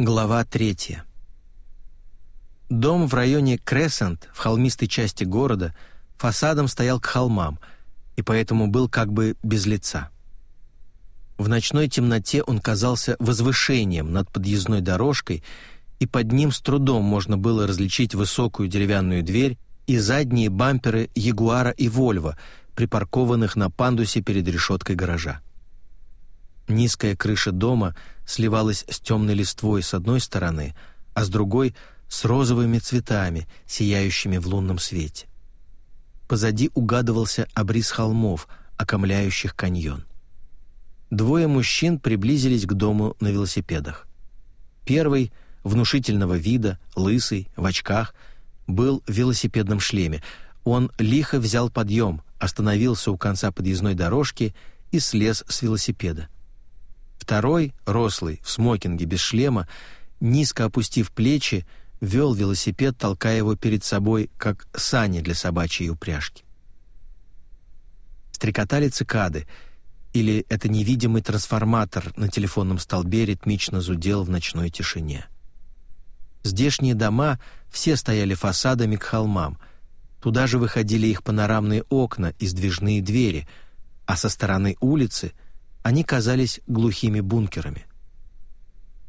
Глава третья. Дом в районе Кресент, в холмистой части города, фасадом стоял к холмам и поэтому был как бы без лица. В ночной темноте он казался возвышением над подъездной дорожкой, и под ним с трудом можно было различить высокую деревянную дверь и задние бамперы Ягуара и Вольво, припаркованных на пандусе перед решеткой гаража. Низкая крыша дома сливалась с темной листвой с одной стороны, а с другой — с розовыми цветами, сияющими в лунном свете. Позади угадывался обрис холмов, окомляющих каньон. Двое мужчин приблизились к дому на велосипедах. Первый, внушительного вида, лысый, в очках, был в велосипедном шлеме. Он лихо взял подъем, остановился у конца подъездной дорожки и слез с велосипеда. Второй, рослый, в смокинге без шлема, низко опустив плечи, вел велосипед, толкая его перед собой, как сани для собачьей упряжки. Стрекотали цикады, или это невидимый трансформатор на телефонном столбе ритмично зудел в ночной тишине. Здешние дома все стояли фасадами к холмам. Туда же выходили их панорамные окна и сдвижные двери, а со стороны улицы — они казались глухими бункерами.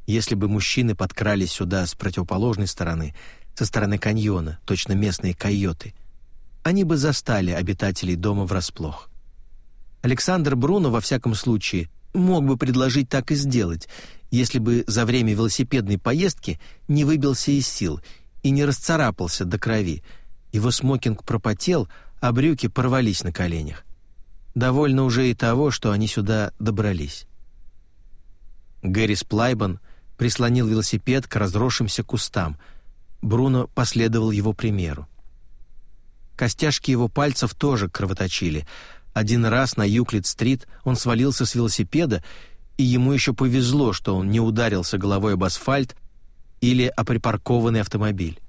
Если бы мужчины подкрались сюда с противоположной стороны, со стороны каньона, точно местные койоты, они бы застали обитателей дома врасплох. Александр Бруно, во всяком случае, мог бы предложить так и сделать, если бы за время велосипедной поездки не выбился из сил и не расцарапался до крови. Его смокинг пропотел, а брюки порвались на коленях. Довольно уже и того, что они сюда добрались. Гэрис Плайбан прислонил велосипед к разросшимся кустам. Бруно последовал его примеру. Костяшки его пальцев тоже кровоточили. Один раз на Юклид-стрит он свалился с велосипеда, и ему еще повезло, что он не ударился головой об асфальт или о припаркованный автомобиль.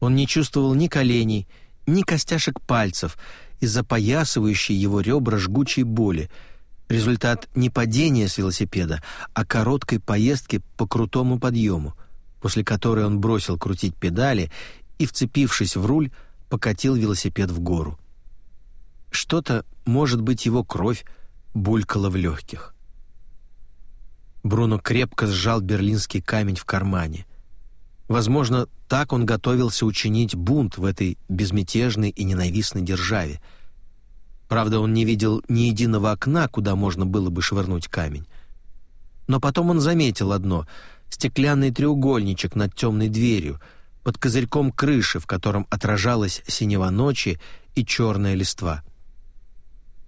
Он не чувствовал ни коленей, ни костяшек пальцев из-за поясывающей его ребра жгучей боли, результат не падения с велосипеда, а короткой поездки по крутому подъему, после которой он бросил крутить педали и, вцепившись в руль, покатил велосипед в гору. Что-то, может быть, его кровь, булькала в легких. Бруно крепко сжал берлинский камень в кармане. Возможно, так он готовился учинить бунт в этой безмятежной и ненавистной державе. Правда, он не видел ни единого окна, куда можно было бы швырнуть камень. Но потом он заметил одно — стеклянный треугольничек над темной дверью, под козырьком крыши, в котором отражалась синева ночи и черная листва.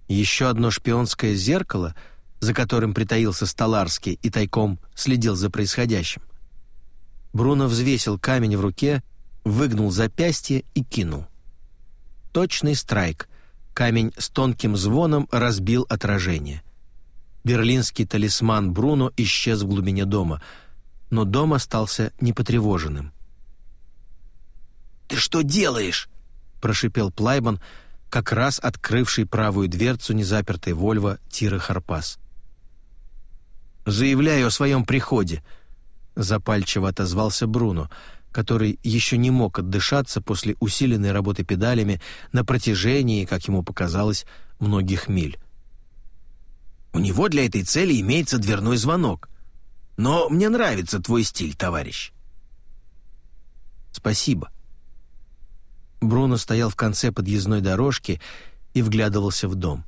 Еще одно шпионское зеркало, за которым притаился Столарский и тайком следил за происходящим. Бруно взвесил камень в руке, выгнул запястье и кинул. Точный страйк. Камень с тонким звоном разбил отражение. Берлинский талисман Бруно исчез в глубине дома, но дом остался непотревоженным. «Ты что делаешь?» — прошипел Плайбан, как раз открывший правую дверцу незапертой Вольво Тира Харпас. «Заявляю о своем приходе», запальчиво отозвался Бруно, который еще не мог отдышаться после усиленной работы педалями на протяжении, как ему показалось, многих миль. У него для этой цели имеется дверной звонок. Но мне нравится твой стиль, товарищ. Спасибо. Бруно стоял в конце подъездной дорожки и вглядывался в дом.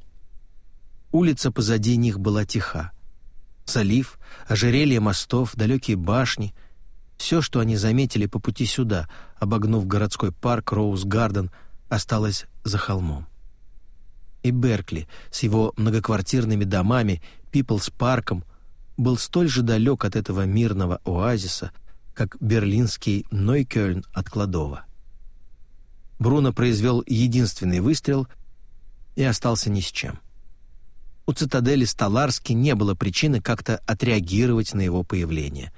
Улица позади них была тиха. Залив, ожерелье мостов, далекие башни — все, что они заметили по пути сюда, обогнув городской парк Роуз-Гарден, осталось за холмом. И Беркли с его многоквартирными домами, Пиплс-парком был столь же далек от этого мирного оазиса, как берлинский Нойкёльн от Кладова. Бруно произвел единственный выстрел и остался ни с чем у цитадели Столарски не было причины как-то отреагировать на его появление.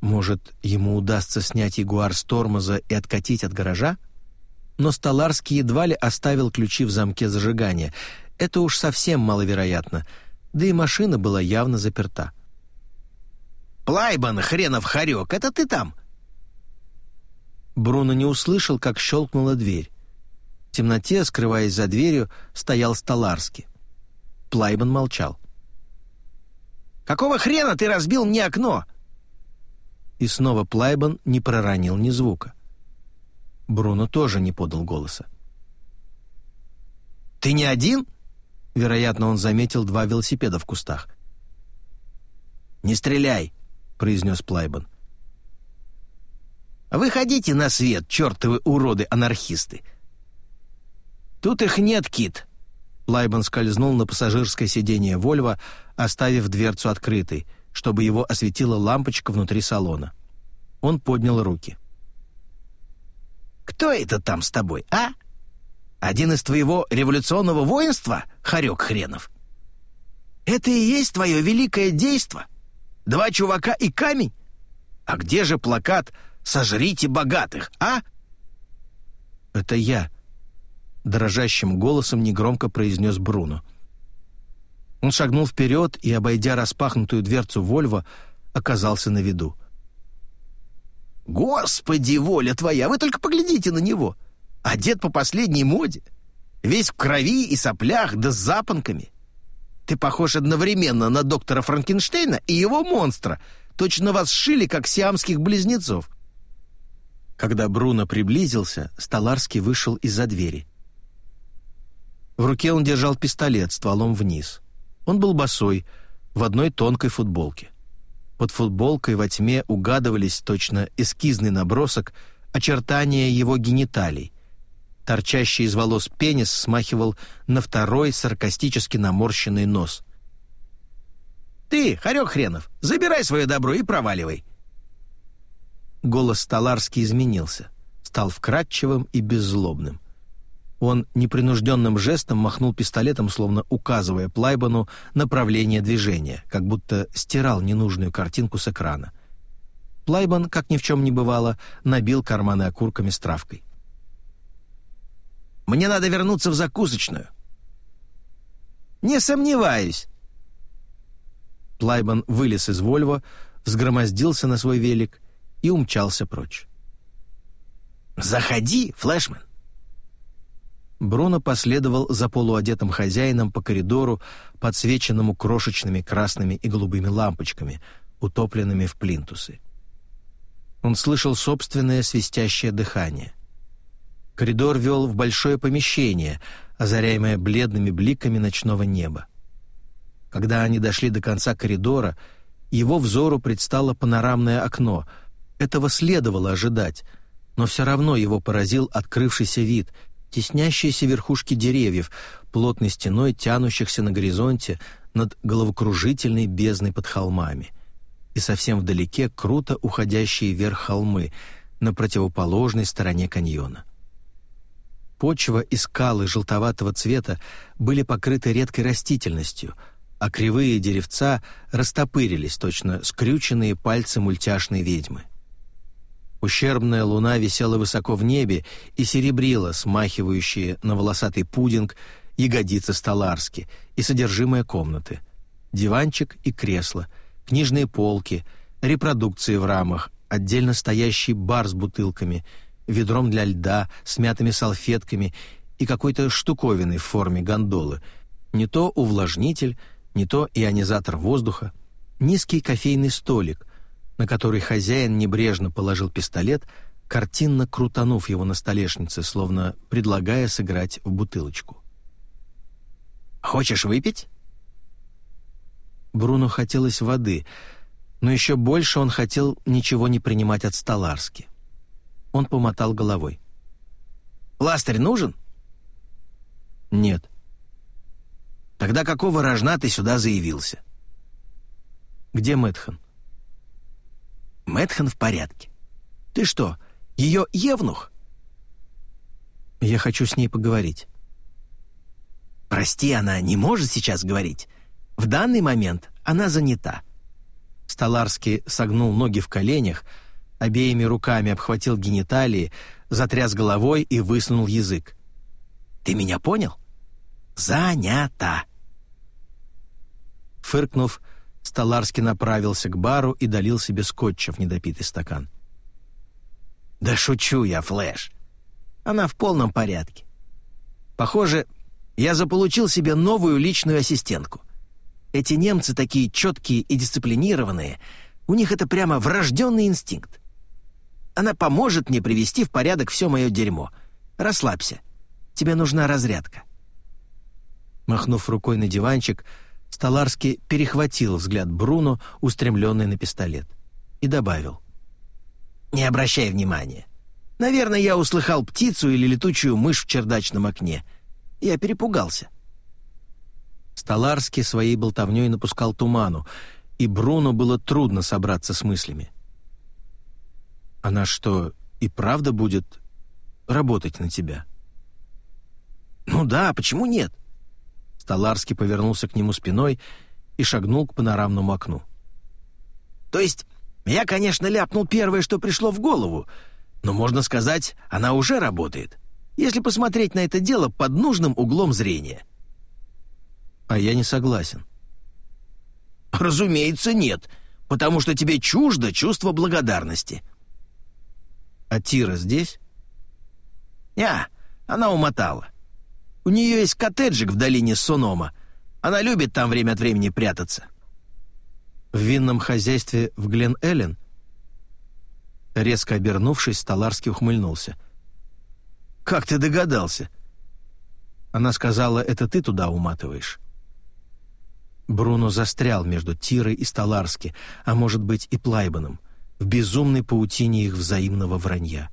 Может, ему удастся снять Ягуар с тормоза и откатить от гаража? Но Столарский едва ли оставил ключи в замке зажигания. Это уж совсем маловероятно, да и машина была явно заперта. Плайбан, хренов хорек, это ты там?» Бруно не услышал, как щелкнула дверь. В темноте, скрываясь за дверью, стоял Столарский. Плайбан молчал. «Какого хрена ты разбил мне окно?» И снова Плайбан не проронил ни звука. Бруно тоже не подал голоса. «Ты не один?» Вероятно, он заметил два велосипеда в кустах. «Не стреляй!» — произнес Плайбан. «Выходите на свет, чертовы уроды-анархисты!» «Тут их нет, Кит!» Плайбан скользнул на пассажирское сиденье «Вольво», оставив дверцу открытой, чтобы его осветила лампочка внутри салона. Он поднял руки. «Кто это там с тобой, а?» Один из твоего революционного воинства, хорек хренов? Это и есть твое великое действо? Два чувака и камень? А где же плакат «Сожрите богатых», а?» «Это я», — дрожащим голосом негромко произнес Бруно. Он шагнул вперед и, обойдя распахнутую дверцу Вольво, оказался на виду. «Господи, воля твоя! Вы только поглядите на него! одет по последней моде, весь в крови и соплях, да с запонками. Ты похож одновременно на доктора Франкенштейна и его монстра. Точно вас сшили, как сиамских близнецов. Когда Бруно приблизился, Столарский вышел из-за двери. В руке он держал пистолет стволом вниз. Он был босой, в одной тонкой футболке. Под футболкой во тьме угадывались точно эскизный набросок очертания его гениталий, Торчащий из волос пенис смахивал на второй саркастически наморщенный нос. «Ты, хорек хренов, забирай свое добро и проваливай!» Голос Столарский изменился, стал вкрадчивым и беззлобным. Он непринужденным жестом махнул пистолетом, словно указывая Плайбану направление движения, как будто стирал ненужную картинку с экрана. Плайбан, как ни в чем не бывало, набил карманы окурками с травкой. Мне надо вернуться в закусочную». «Не сомневаюсь». Плайбан вылез из Вольво, взгромоздился на свой велик и умчался прочь. «Заходи, флешмен!» Бруно последовал за полуодетым хозяином по коридору, подсвеченному крошечными красными и голубыми лампочками, утопленными в плинтусы. Он слышал собственное свистящее дыхание. Коридор вел в большое помещение, озаряемое бледными бликами ночного неба. Когда они дошли до конца коридора, его взору предстало панорамное окно. Этого следовало ожидать, но все равно его поразил открывшийся вид, теснящиеся верхушки деревьев, плотной стеной тянущихся на горизонте над головокружительной бездной под холмами, и совсем вдалеке круто уходящие вверх холмы на противоположной стороне каньона. Почва и скалы желтоватого цвета были покрыты редкой растительностью, а кривые деревца растопырились, точно скрюченные пальцы мультяшной ведьмы. Ущербная луна висела высоко в небе и серебрила смахивающие на волосатый пудинг ягодицы столарски и содержимое комнаты. Диванчик и кресло, книжные полки, репродукции в рамах, отдельно стоящий бар с бутылками — ведром для льда, смятыми салфетками и какой-то штуковиной в форме гондолы. Не то увлажнитель, не то ионизатор воздуха. Низкий кофейный столик, на который хозяин небрежно положил пистолет, картинно крутанув его на столешнице, словно предлагая сыграть в бутылочку. «Хочешь выпить?» Бруно хотелось воды, но еще больше он хотел ничего не принимать от Столарски. Он помотал головой. «Пластырь нужен?» «Нет». «Тогда какого рожна ты сюда заявился?» «Где Мэтхан?» «Мэтхан в порядке. Ты что, ее евнух?» «Я хочу с ней поговорить». «Прости, она не может сейчас говорить. В данный момент она занята». Столарский согнул ноги в коленях, обеими руками обхватил гениталии, затряс головой и высунул язык. «Ты меня понял? Занята!» Фыркнув, Столарский направился к бару и долил себе скотча в недопитый стакан. «Да шучу я, Флэш. Она в полном порядке. Похоже, я заполучил себе новую личную ассистентку. Эти немцы такие четкие и дисциплинированные, у них это прямо врожденный инстинкт. Она поможет мне привести в порядок все мое дерьмо. Расслабься. Тебе нужна разрядка». Махнув рукой на диванчик, Столарский перехватил взгляд Бруно, устремленный на пистолет, и добавил. «Не обращай внимания. Наверное, я услыхал птицу или летучую мышь в чердачном окне. Я перепугался». Столарский своей болтовней напускал туману, и Бруно было трудно собраться с мыслями. «Она что, и правда будет работать на тебя?» «Ну да, почему нет?» Столарский повернулся к нему спиной и шагнул к панорамному окну. «То есть я, конечно, ляпнул первое, что пришло в голову, но, можно сказать, она уже работает, если посмотреть на это дело под нужным углом зрения». «А я не согласен». «Разумеется, нет, потому что тебе чуждо чувство благодарности». «А Тира здесь?» «Я, она умотала. У нее есть коттеджик в долине Сонома. Она любит там время от времени прятаться». «В винном хозяйстве в Глен-Эллен?» Резко обернувшись, Столарский ухмыльнулся. «Как ты догадался?» Она сказала, это ты туда уматываешь. Бруно застрял между Тирой и Столарски, а может быть и Плайбаном, в безумной паутине их взаимного вранья.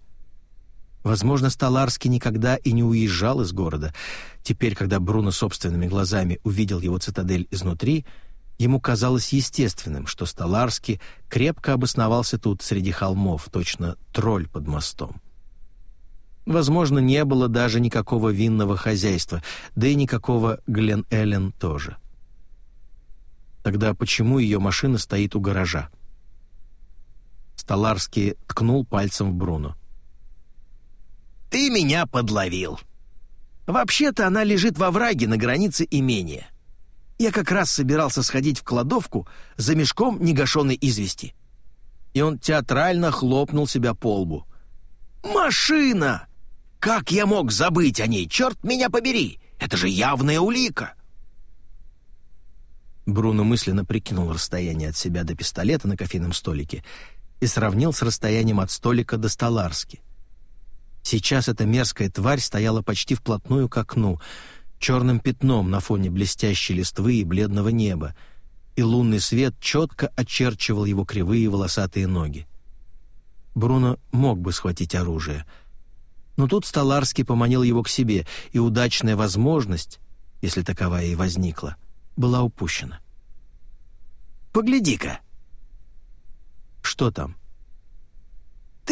Возможно, Столарский никогда и не уезжал из города. Теперь, когда Бруно собственными глазами увидел его цитадель изнутри, ему казалось естественным, что Столарский крепко обосновался тут среди холмов, точно тролль под мостом. Возможно, не было даже никакого винного хозяйства, да и никакого Глен Эллен тоже. Тогда почему ее машина стоит у гаража? Столарский ткнул пальцем в Бруно. «Ты меня подловил. Вообще-то она лежит во враге на границе имения. Я как раз собирался сходить в кладовку за мешком негашенной извести». И он театрально хлопнул себя по лбу. «Машина! Как я мог забыть о ней? Черт меня побери! Это же явная улика!» Бруно мысленно прикинул расстояние от себя до пистолета на кофейном столике и сравнил с расстоянием от столика до столарски. Сейчас эта мерзкая тварь стояла почти вплотную к окну, черным пятном на фоне блестящей листвы и бледного неба, и лунный свет четко очерчивал его кривые волосатые ноги. Бруно мог бы схватить оружие, но тут Столарский поманил его к себе, и удачная возможность, если таковая и возникла, была упущена. «Погляди-ка!» «Что там?»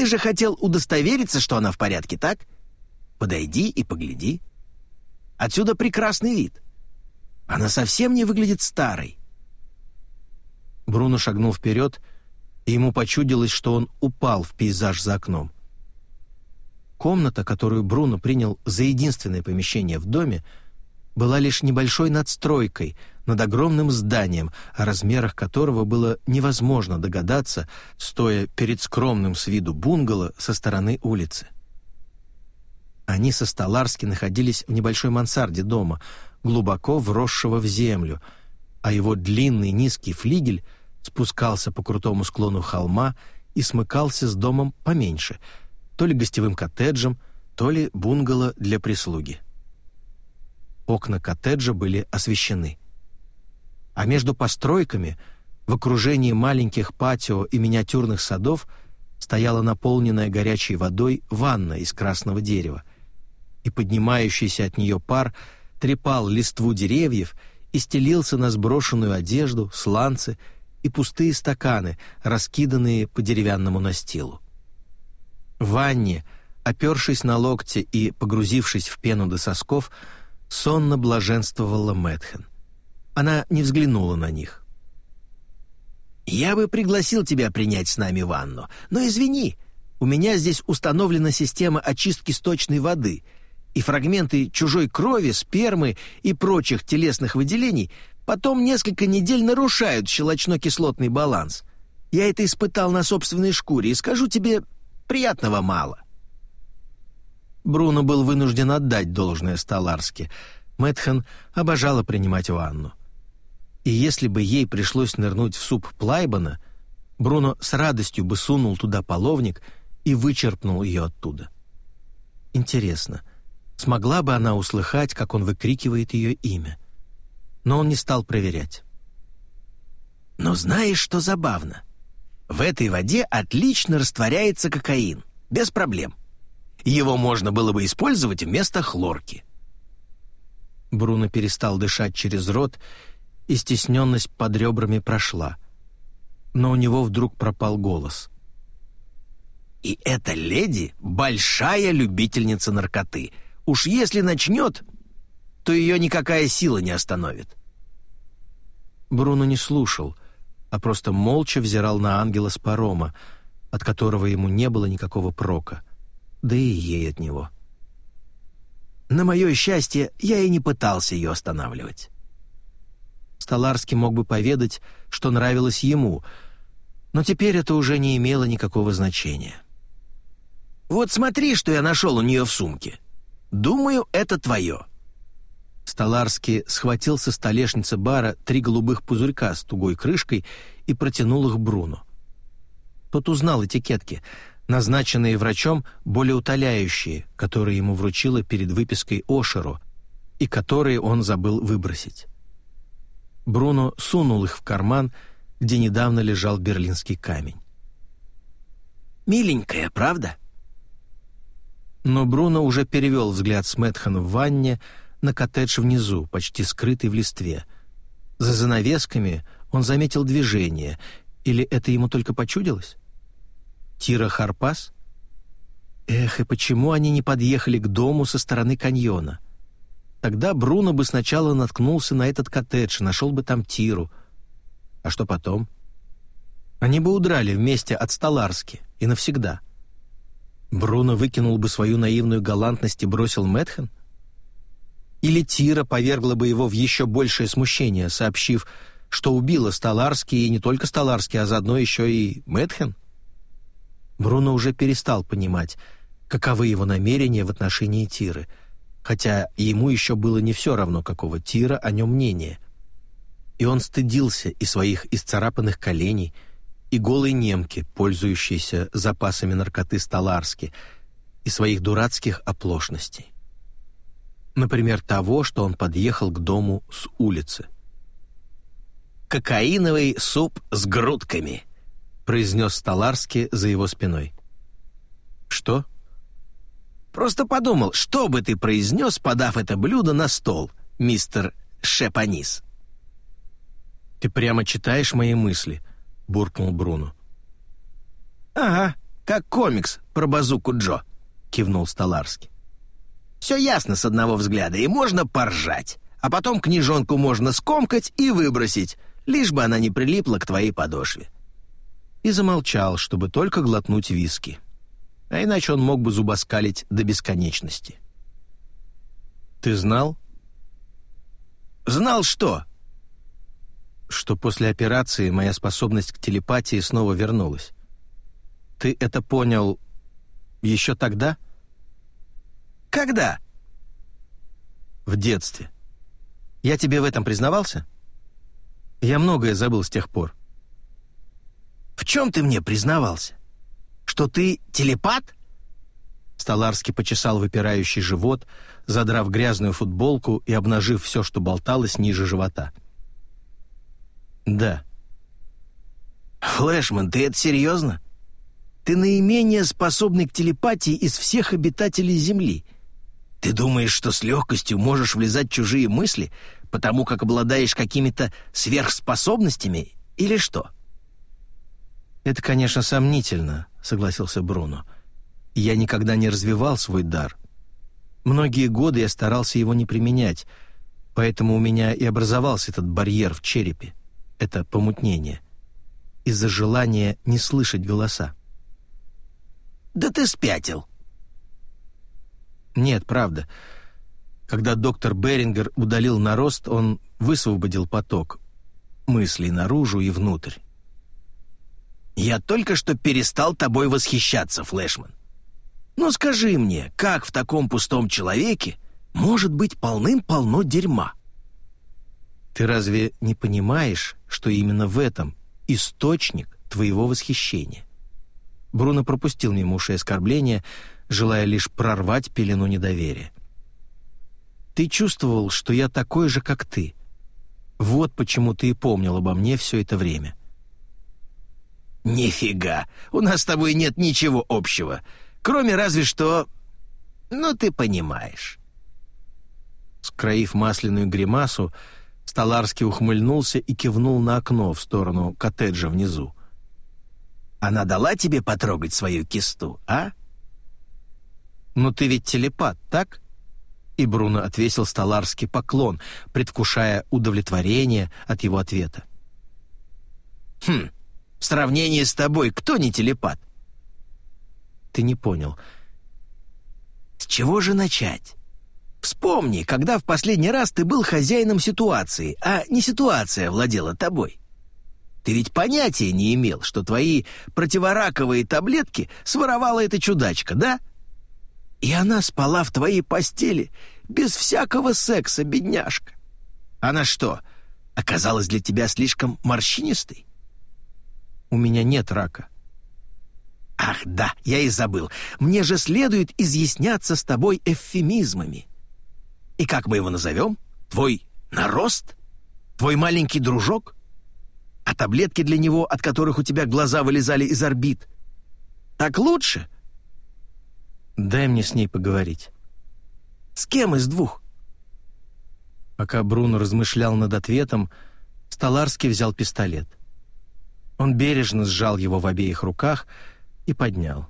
Ты же хотел удостовериться, что она в порядке, так? Подойди и погляди. Отсюда прекрасный вид. Она совсем не выглядит старой. Бруно шагнул вперед, и ему почудилось, что он упал в пейзаж за окном. Комната, которую Бруно принял за единственное помещение в доме, была лишь небольшой надстройкой над огромным зданием, о размерах которого было невозможно догадаться, стоя перед скромным с виду бунгало со стороны улицы. Они со Столарски находились в небольшой мансарде дома, глубоко вросшего в землю, а его длинный низкий флигель спускался по крутому склону холма и смыкался с домом поменьше, то ли гостевым коттеджем, то ли бунгало для прислуги. Окна коттеджа были освещены. А между постройками, в окружении маленьких патио и миниатюрных садов, стояла наполненная горячей водой ванна из красного дерева, и поднимающийся от нее пар трепал листву деревьев и стелился на сброшенную одежду, сланцы и пустые стаканы, раскиданные по деревянному настилу. В ванне, опершись на локте и погрузившись в пену до сосков, сонно блаженствовала Мэтхен. Она не взглянула на них. «Я бы пригласил тебя принять с нами ванну, но извини, у меня здесь установлена система очистки сточной воды, и фрагменты чужой крови, спермы и прочих телесных выделений потом несколько недель нарушают щелочно-кислотный баланс. Я это испытал на собственной шкуре и скажу тебе, приятного мало». Бруно был вынужден отдать должное Сталарске. Мэтхэн обожала принимать ванну. И если бы ей пришлось нырнуть в суп Плайбана, Бруно с радостью бы сунул туда половник и вычерпнул ее оттуда. Интересно, смогла бы она услыхать, как он выкрикивает ее имя? Но он не стал проверять. «Но знаешь, что забавно? В этой воде отлично растворяется кокаин, без проблем. Его можно было бы использовать вместо хлорки». Бруно перестал дышать через рот, и стесненность под ребрами прошла. Но у него вдруг пропал голос. «И эта леди — большая любительница наркоты. Уж если начнет, то ее никакая сила не остановит». Бруно не слушал, а просто молча взирал на ангела с парома, от которого ему не было никакого прока — да и ей от него. На мое счастье, я и не пытался ее останавливать. Столарский мог бы поведать, что нравилось ему, но теперь это уже не имело никакого значения. «Вот смотри, что я нашел у нее в сумке. Думаю, это твое». Столарский схватил со столешницы бара три голубых пузырька с тугой крышкой и протянул их Бруно. Тот узнал этикетки — назначенные врачом более утоляющие, которые ему вручила перед выпиской Ошеру и которые он забыл выбросить. Бруно сунул их в карман, где недавно лежал берлинский камень. «Миленькая, правда?» Но Бруно уже перевел взгляд с Мэтхана в ванне на коттедж внизу, почти скрытый в листве. За занавесками он заметил движение, или это ему только почудилось? Тира Харпас? Эх, и почему они не подъехали к дому со стороны каньона? Тогда Бруно бы сначала наткнулся на этот коттедж, нашел бы там Тиру. А что потом? Они бы удрали вместе от Столарски и навсегда. Бруно выкинул бы свою наивную галантность и бросил Мэтхен? Или Тира повергла бы его в еще большее смущение, сообщив, что убила Столарски и не только Столарски, а заодно еще и Мэтхен? Бруно уже перестал понимать, каковы его намерения в отношении Тиры, хотя ему еще было не все равно, какого Тира о нем мнение. И он стыдился и своих исцарапанных коленей, и голой немки, пользующейся запасами наркоты Столарски, и своих дурацких оплошностей. Например, того, что он подъехал к дому с улицы. «Кокаиновый суп с грудками», произнес Столарски за его спиной. «Что?» «Просто подумал, что бы ты произнес, подав это блюдо на стол, мистер Шепанис?» «Ты прямо читаешь мои мысли», — буркнул Бруно. «Ага, как комикс про базуку Джо», — кивнул Столарский. «Все ясно с одного взгляда, и можно поржать, а потом книжонку можно скомкать и выбросить, лишь бы она не прилипла к твоей подошве и замолчал, чтобы только глотнуть виски. А иначе он мог бы зубоскалить до бесконечности. «Ты знал?» «Знал что?» «Что после операции моя способность к телепатии снова вернулась. Ты это понял еще тогда?» «Когда?» «В детстве. Я тебе в этом признавался?» «Я многое забыл с тех пор. В чем ты мне признавался? Что ты телепат?» Столарский почесал выпирающий живот, задрав грязную футболку и обнажив все, что болталось ниже живота. «Да». «Флэшман, ты это серьезно? Ты наименее способный к телепатии из всех обитателей Земли. Ты думаешь, что с легкостью можешь влезать в чужие мысли, потому как обладаешь какими-то сверхспособностями или что?» «Это, конечно, сомнительно», — согласился Бруно. «Я никогда не развивал свой дар. Многие годы я старался его не применять, поэтому у меня и образовался этот барьер в черепе, это помутнение, из-за желания не слышать голоса». «Да ты спятил!» «Нет, правда. Когда доктор Берингер удалил нарост, он высвободил поток мыслей наружу и внутрь. «Я только что перестал тобой восхищаться, Флэшман. Но скажи мне, как в таком пустом человеке может быть полным-полно дерьма?» «Ты разве не понимаешь, что именно в этом источник твоего восхищения?» Бруно пропустил мимо ушей оскорбления, желая лишь прорвать пелену недоверия. «Ты чувствовал, что я такой же, как ты. Вот почему ты и помнил обо мне все это время». «Нифига! У нас с тобой нет ничего общего, кроме разве что... Ну, ты понимаешь». Скроив масляную гримасу, Столарский ухмыльнулся и кивнул на окно в сторону коттеджа внизу. «Она дала тебе потрогать свою кисту, а?» «Но ты ведь телепат, так?» И Бруно отвесил Столарский поклон, предвкушая удовлетворение от его ответа. «Хм, в сравнении с тобой кто не телепат?» «Ты не понял». «С чего же начать?» Вспомни, когда в последний раз ты был хозяином ситуации, а не ситуация владела тобой. Ты ведь понятия не имел, что твои противораковые таблетки своровала эта чудачка, да? И она спала в твоей постели без всякого секса, бедняжка. Она что, оказалась для тебя слишком морщинистой? У меня нет рака. Ах, да, я и забыл. Мне же следует изъясняться с тобой эвфемизмами. И как мы его назовем? Твой нарост? Твой маленький дружок? А таблетки для него, от которых у тебя глаза вылезали из орбит? Так лучше? Дай мне с ней поговорить. С кем из двух? Пока Бруно размышлял над ответом, Столарский взял пистолет. Он бережно сжал его в обеих руках и поднял.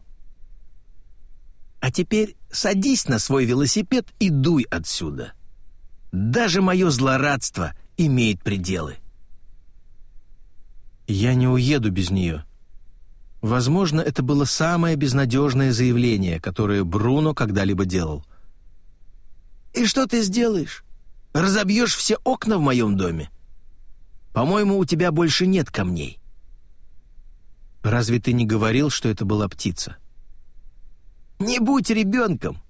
А теперь садись на свой велосипед и дуй отсюда. Даже мое злорадство имеет пределы. Я не уеду без нее. Возможно, это было самое безнадежное заявление, которое Бруно когда-либо делал. И что ты сделаешь? Разобьешь все окна в моем доме? По-моему, у тебя больше нет камней. Разве ты не говорил, что это была птица? Не будь ребенком.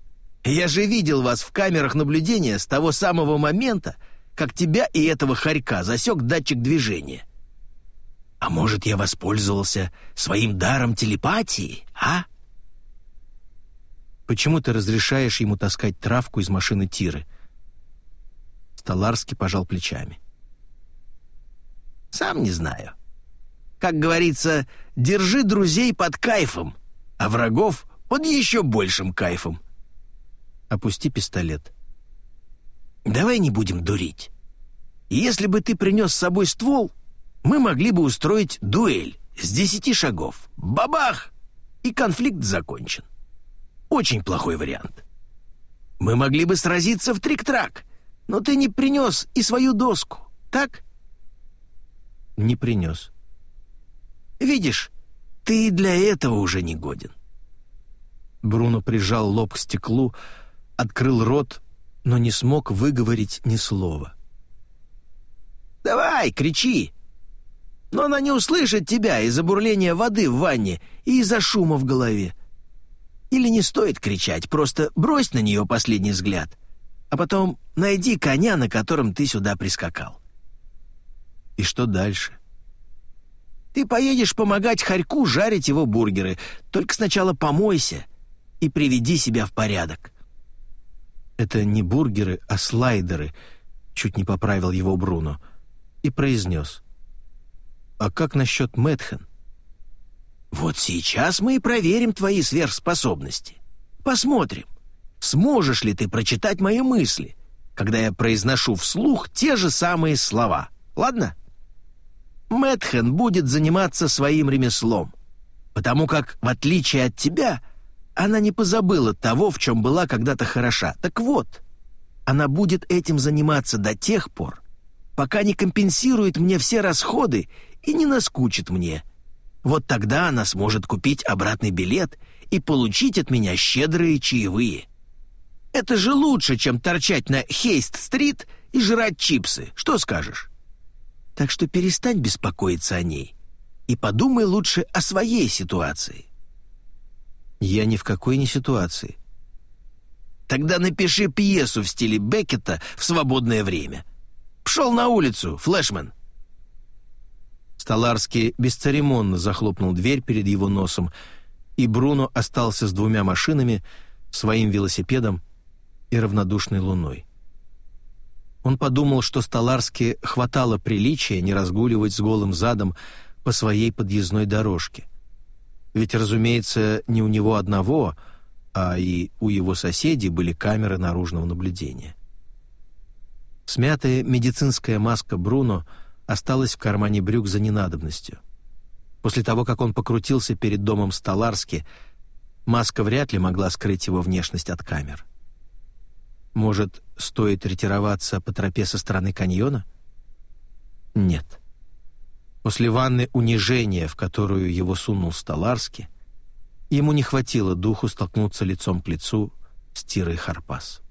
Я же видел вас в камерах наблюдения с того самого момента, как тебя и этого хорька засек датчик движения. А может, я воспользовался своим даром телепатии, а? Почему ты разрешаешь ему таскать травку из машины Тиры? Столарский пожал плечами. Сам не знаю. Как говорится, держи друзей под кайфом, а врагов под еще большим кайфом. Опусти пистолет. Давай не будем дурить. Если бы ты принес с собой ствол, мы могли бы устроить дуэль с десяти шагов. Бабах! И конфликт закончен. Очень плохой вариант. Мы могли бы сразиться в трик-трак, но ты не принес и свою доску, так? Не принес. Видишь, ты для этого уже не годен. Бруно прижал лоб к стеклу, открыл рот, но не смог выговорить ни слова. «Давай, кричи!» Но она не услышит тебя из-за бурления воды в ванне и из-за шума в голове. Или не стоит кричать, просто брось на нее последний взгляд, а потом найди коня, на котором ты сюда прискакал. И что дальше? Ты поедешь помогать Харьку жарить его бургеры, только сначала помойся и приведи себя в порядок». «Это не бургеры, а слайдеры», — чуть не поправил его Бруно, и произнес. «А как насчет Мэтхэн?» «Вот сейчас мы и проверим твои сверхспособности. Посмотрим, сможешь ли ты прочитать мои мысли, когда я произношу вслух те же самые слова. Ладно?» Мэтхэн будет заниматься своим ремеслом, потому как, в отличие от тебя, она не позабыла того, в чем была когда-то хороша. Так вот, она будет этим заниматься до тех пор, пока не компенсирует мне все расходы и не наскучит мне. Вот тогда она сможет купить обратный билет и получить от меня щедрые чаевые. Это же лучше, чем торчать на Хейст-стрит и жрать чипсы. Что скажешь? Так что перестань беспокоиться о ней и подумай лучше о своей ситуации. Я ни в какой не ситуации. Тогда напиши пьесу в стиле Беккета в свободное время. Пшел на улицу, флешмен. Столарский бесцеремонно захлопнул дверь перед его носом, и Бруно остался с двумя машинами, своим велосипедом и равнодушной луной. Он подумал, что Столарски хватало приличия не разгуливать с голым задом по своей подъездной дорожке. Ведь, разумеется, не у него одного, а и у его соседей были камеры наружного наблюдения. Смятая медицинская маска Бруно осталась в кармане брюк за ненадобностью. После того, как он покрутился перед домом Столарски, маска вряд ли могла скрыть его внешность от камер. Может, стоит ретироваться по тропе со стороны каньона? Нет. После ванны унижения, в которую его сунул Столарски, ему не хватило духу столкнуться лицом к лицу с Тирой Харпас.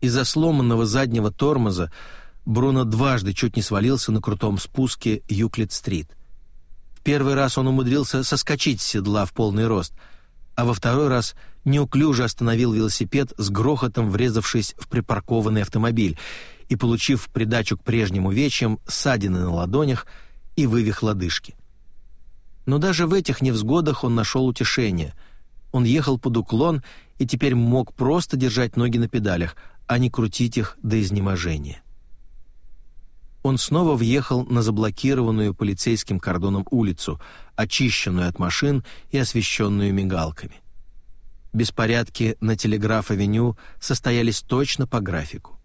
Из-за сломанного заднего тормоза Бруно дважды чуть не свалился на крутом спуске Юклит-стрит. В первый раз он умудрился соскочить с седла в полный рост, а во второй раз неуклюже остановил велосипед с грохотом врезавшись в припаркованный автомобиль и получив придачу к прежним увечьям ссадины на ладонях и вывих лодыжки. Но даже в этих невзгодах он нашел утешение. Он ехал под уклон и теперь мог просто держать ноги на педалях, а не крутить их до изнеможения. Он снова въехал на заблокированную полицейским кордоном улицу, очищенную от машин и освещенную мигалками. Беспорядки на Телеграф-авеню состоялись точно по графику.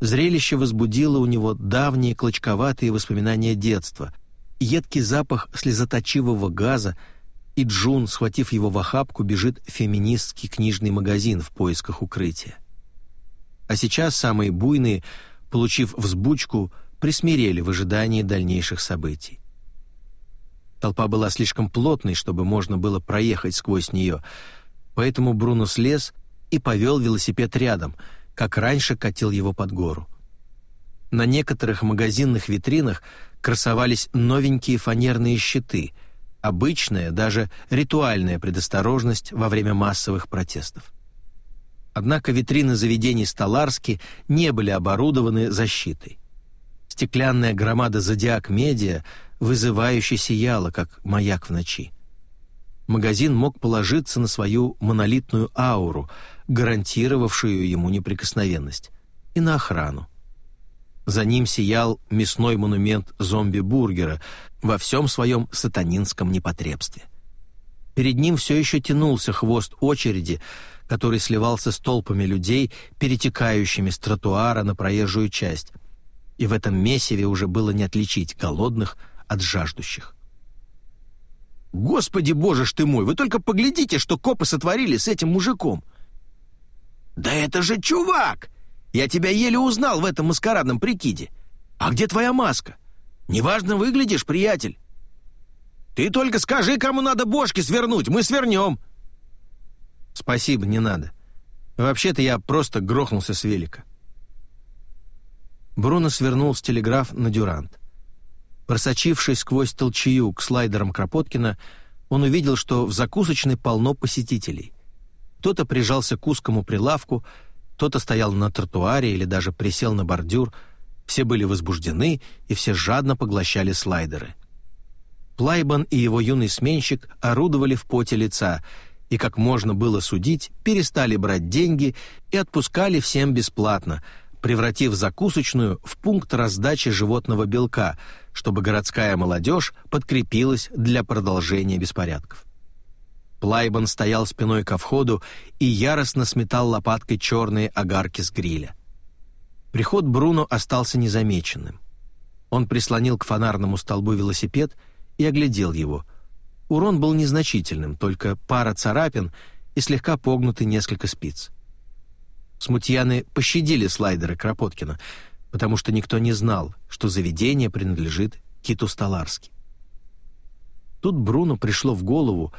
Зрелище возбудило у него давние клочковатые воспоминания детства, едкий запах слезоточивого газа, и Джун, схватив его в охапку, бежит в феминистский книжный магазин в поисках укрытия. А сейчас самые буйные, получив взбучку, присмирели в ожидании дальнейших событий. Толпа была слишком плотной, чтобы можно было проехать сквозь нее, поэтому Бруно слез и повел велосипед рядом, как раньше катил его под гору. На некоторых магазинных витринах красовались новенькие фанерные щиты, обычная, даже ритуальная предосторожность во время массовых протестов. Однако витрины заведений Столарски не были оборудованы защитой. Стеклянная громада «Зодиак Медиа» вызывающе сияла, как маяк в ночи. Магазин мог положиться на свою монолитную ауру, гарантировавшую ему неприкосновенность, и на охрану. За ним сиял мясной монумент зомби-бургера во всем своем сатанинском непотребстве. Перед ним все еще тянулся хвост очереди, который сливался с толпами людей, перетекающими с тротуара на проезжую часть, и в этом месиве уже было не отличить голодных от жаждущих. «Господи боже ж ты мой, вы только поглядите, что копы сотворили с этим мужиком!» «Да это же чувак! Я тебя еле узнал в этом маскарадном прикиде. А где твоя маска? Неважно выглядишь, приятель. Ты только скажи, кому надо бошки свернуть, мы свернем!» «Спасибо, не надо. Вообще-то я просто грохнулся с велика». Бруно свернул с телеграф на Дюрант. Просочившись сквозь толчью к слайдерам Кропоткина, он увидел, что в закусочной полно посетителей. Кто-то прижался к узкому прилавку, кто-то стоял на тротуаре или даже присел на бордюр. Все были возбуждены, и все жадно поглощали слайдеры. Плайбан и его юный сменщик орудовали в поте лица и, как можно было судить, перестали брать деньги и отпускали всем бесплатно — превратив закусочную в пункт раздачи животного белка, чтобы городская молодежь подкрепилась для продолжения беспорядков. Плайбан стоял спиной ко входу и яростно сметал лопаткой черные огарки с гриля. Приход Бруно остался незамеченным. Он прислонил к фонарному столбу велосипед и оглядел его. Урон был незначительным, только пара царапин и слегка погнуты несколько спиц. Смутьяны пощадили слайдеры Кропоткина, потому что никто не знал, что заведение принадлежит Киту Столарски. Тут Бруно пришло в голову,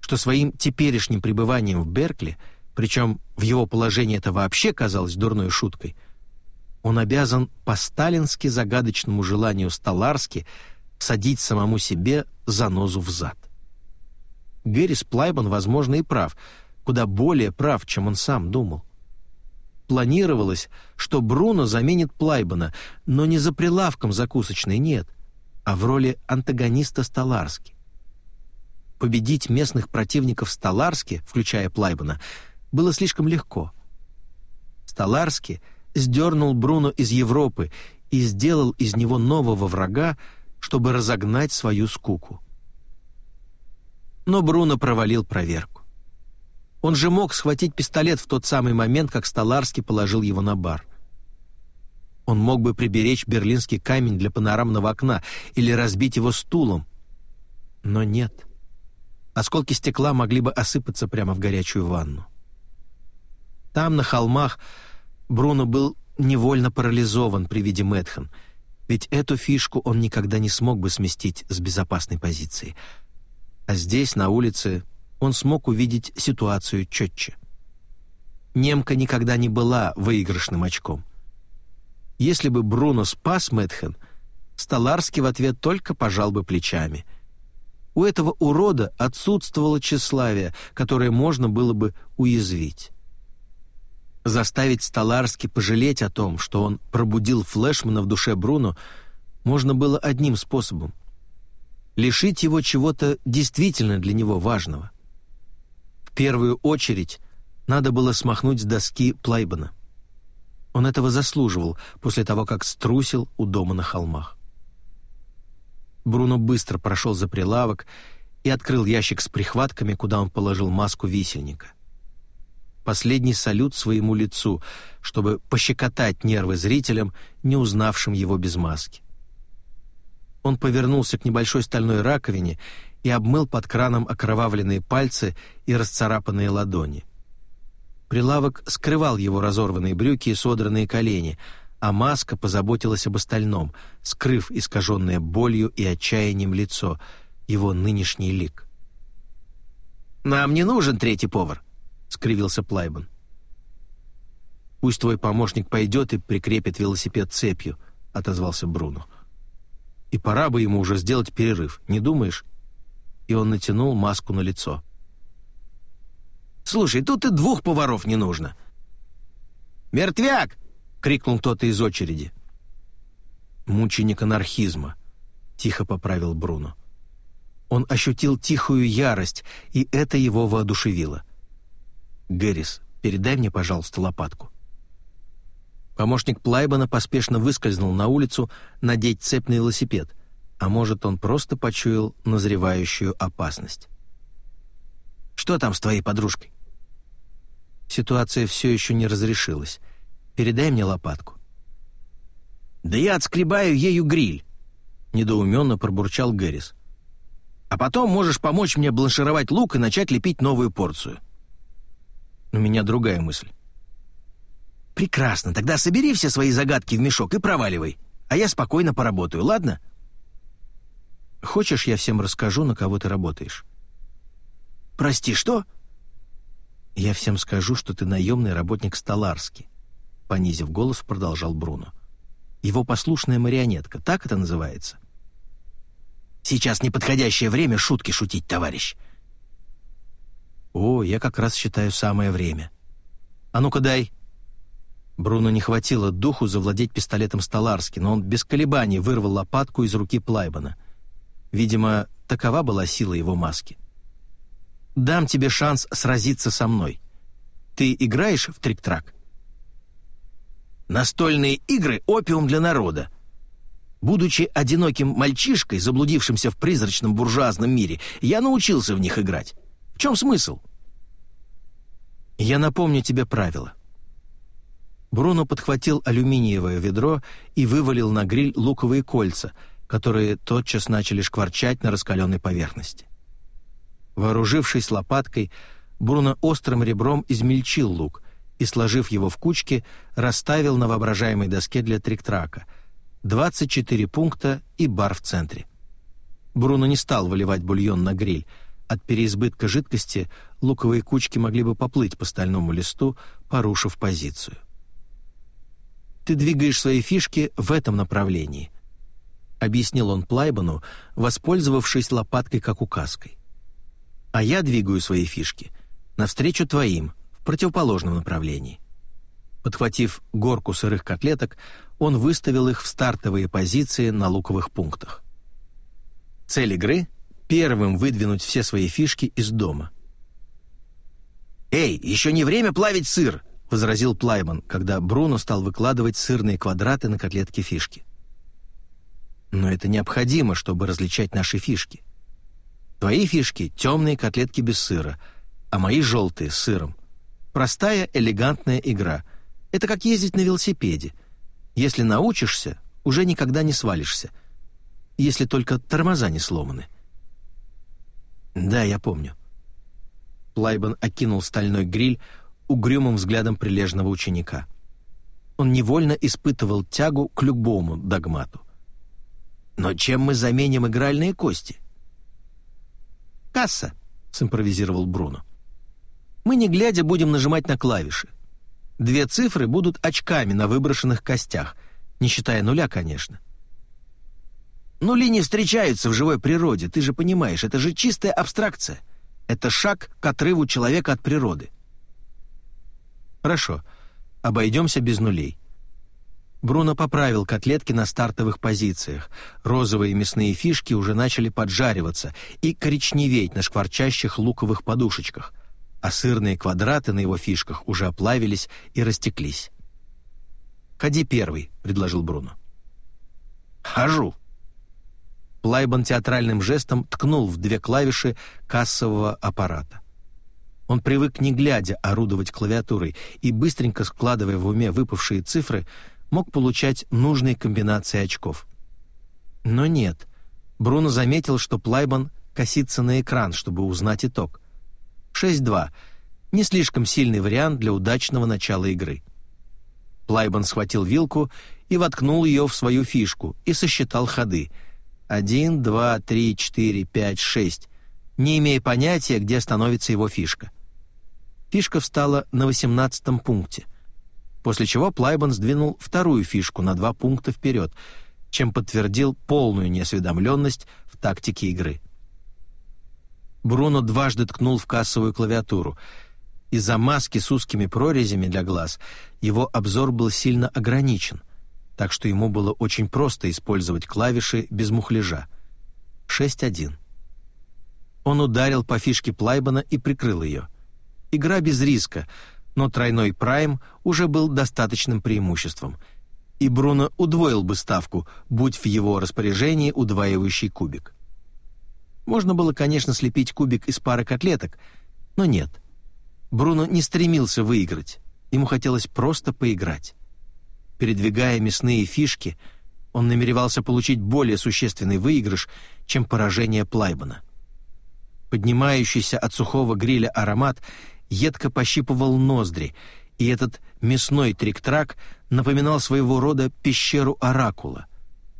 что своим теперешним пребыванием в Беркли причем в его положении это вообще казалось дурной шуткой, он обязан по сталински загадочному желанию Столарски садить самому себе занозу в зад. Геррис Плайбан, возможно, и прав, куда более прав, чем он сам думал. Планировалось, что Бруно заменит Плайбана, но не за прилавком закусочной, нет, а в роли антагониста Столарски. Победить местных противников Столарски, включая Плайбана, было слишком легко. Столарски сдернул Бруно из Европы и сделал из него нового врага, чтобы разогнать свою скуку. Но Бруно провалил проверку. Он же мог схватить пистолет в тот самый момент, как Столарский положил его на бар. Он мог бы приберечь берлинский камень для панорамного окна или разбить его стулом. Но нет. Осколки стекла могли бы осыпаться прямо в горячую ванну. Там, на холмах, Бруно был невольно парализован при виде Мэтхан, ведь эту фишку он никогда не смог бы сместить с безопасной позиции. А здесь, на улице, он смог увидеть ситуацию четче. Немка никогда не была выигрышным очком. Если бы Бруно спас Мэтхен, Столарский в ответ только пожал бы плечами. У этого урода отсутствовало тщеславие, которое можно было бы уязвить. Заставить Столарски пожалеть о том, что он пробудил флешмана в душе Бруно, можно было одним способом — лишить его чего-то действительно для него важного первую очередь надо было смахнуть с доски Плайбана. Он этого заслуживал после того, как струсил у дома на холмах. Бруно быстро прошел за прилавок и открыл ящик с прихватками, куда он положил маску висельника. Последний салют своему лицу, чтобы пощекотать нервы зрителям, не узнавшим его без маски. Он повернулся к небольшой стальной раковине и обмыл под краном окровавленные пальцы и расцарапанные ладони. Прилавок скрывал его разорванные брюки и содранные колени, а маска позаботилась об остальном, скрыв искаженное болью и отчаянием лицо, его нынешний лик. «Нам не нужен третий повар», — скривился Плайбан. «Пусть твой помощник пойдет и прикрепит велосипед цепью», — отозвался Бруно. «И пора бы ему уже сделать перерыв, не думаешь?» И он натянул маску на лицо. «Слушай, тут и двух поваров не нужно». «Мертвяк!» — крикнул кто-то из очереди. «Мученик анархизма», — тихо поправил Бруно. Он ощутил тихую ярость, и это его воодушевило. «Гэррис, передай мне, пожалуйста, лопатку». Помощник Плайбана поспешно выскользнул на улицу надеть цепь на велосипед — а может, он просто почуял назревающую опасность. «Что там с твоей подружкой?» Ситуация все еще не разрешилась. «Передай мне лопатку». «Да я отскребаю ею гриль», — недоуменно пробурчал Гэрис. «А потом можешь помочь мне бланшировать лук и начать лепить новую порцию». У меня другая мысль. «Прекрасно, тогда собери все свои загадки в мешок и проваливай, а я спокойно поработаю, ладно?» Хочешь, я всем расскажу, на кого ты работаешь?» «Прости, что?» «Я всем скажу, что ты наемный работник Столарски», — понизив голос, продолжал Бруно. «Его послушная марионетка, так это называется?» «Сейчас неподходящее время шутки шутить, товарищ». «О, я как раз считаю самое время. А ну-ка дай». Бруно не хватило духу завладеть пистолетом Столарски, но он без колебаний вырвал лопатку из руки Плайбана — Видимо, такова была сила его маски. «Дам тебе шанс сразиться со мной. Ты играешь в трик-трак?» «Настольные игры — опиум для народа. Будучи одиноким мальчишкой, заблудившимся в призрачном буржуазном мире, я научился в них играть. В чем смысл?» «Я напомню тебе правила». Бруно подхватил алюминиевое ведро и вывалил на гриль луковые кольца — которые тотчас начали шкварчать на раскаленной поверхности. Вооружившись лопаткой, Бруно острым ребром измельчил лук и, сложив его в кучки, расставил на воображаемой доске для трик-трака. 24 пункта и бар в центре. Бруно не стал выливать бульон на гриль, от переизбытка жидкости луковые кучки могли бы поплыть по стальному листу, порушив позицию. «Ты двигаешь свои фишки в этом направлении», — объяснил он Плайбану, воспользовавшись лопаткой как указкой. «А я двигаю свои фишки навстречу твоим, в противоположном направлении». Подхватив горку сырых котлеток, он выставил их в стартовые позиции на луковых пунктах. Цель игры — первым выдвинуть все свои фишки из дома. «Эй, еще не время плавить сыр!» — возразил Плайман, когда Бруно стал выкладывать сырные квадраты на котлетки фишки. «Но это необходимо, чтобы различать наши фишки. Твои фишки — темные котлетки без сыра, а мои — желтые с сыром. Простая, элегантная игра. Это как ездить на велосипеде. Если научишься, уже никогда не свалишься — если только тормоза не сломаны. Да, я помню. Плайбан окинул стальной гриль угрюмым взглядом прилежного ученика. Он невольно испытывал тягу к любому догмату. «Но чем мы заменим игральные кости?» «Касса», — симпровизировал Бруно. «Мы, не глядя, будем нажимать на клавиши. Две цифры будут очками на выброшенных костях, не считая нуля, конечно. Нули не встречаются в живой природе, ты же понимаешь, это же чистая абстракция. Это шаг к отрыву человека от природы. Хорошо, обойдемся без нулей. Бруно поправил котлетки на стартовых позициях. Розовые мясные фишки уже начали поджариваться и коричневеть на шкварчащих луковых подушечках, а сырные квадраты на его фишках уже оплавились и растеклись. «Ходи первый», — предложил Бруно. «Хожу», Плайбан театральным жестом ткнул в две клавиши кассового аппарата. Он привык не глядя орудовать клавиатурой и, быстренько складывая в уме выпавшие цифры, мог получать нужные комбинации очков. Но нет. Бруно заметил, что Плайбан косится на экран, чтобы узнать итог. 6-2. Не слишком сильный вариант для удачного начала игры. Плайбан схватил вилку и воткнул ее в свою фишку и сосчитал ходы — один, два, три, четыре, пять, шесть, не имея понятия, где становится его фишка. Фишка встала на восемнадцатом пункте, после чего Плайбан сдвинул вторую фишку на два пункта вперед, чем подтвердил полную неосведомленность в тактике игры. Бруно дважды ткнул в кассовую клавиатуру. Из-за маски с узкими прорезями для глаз его обзор был сильно ограничен — так что ему было очень просто использовать клавиши без мухляжа. 6-1. Он ударил по фишке Плайбана и прикрыл ее. Игра без риска, но тройной прайм уже был достаточным преимуществом, и Бруно удвоил бы ставку, будь в его распоряжении удваивающий кубик. Можно было, конечно, слепить кубик из пары котлеток, но нет. Бруно не стремился выиграть, ему хотелось просто поиграть. Передвигая мясные фишки, он намеревался получить более существенный выигрыш, чем поражение Плайбана. Поднимающийся от сухого гриля аромат едко пощипывал ноздри, и этот мясной трик-трак напоминал своего рода пещеру оракула,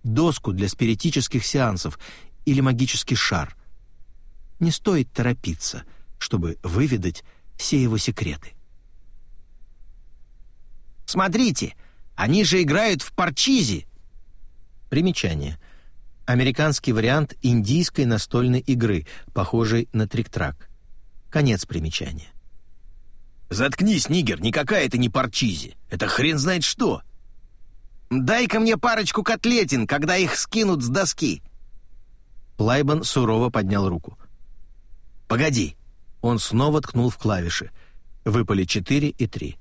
доску для спиритических сеансов или магический шар. Не стоит торопиться, чтобы выведать все его секреты. «Смотрите!» Они же играют в парчизи!» Примечание. Американский вариант индийской настольной игры, похожей на трик-трак. Конец примечания. «Заткнись, нигер, никакая это не парчизи. Это хрен знает что!» «Дай-ка мне парочку котлетин, когда их скинут с доски!» Плайбан сурово поднял руку. «Погоди!» Он снова ткнул в клавиши. Выпали четыре и три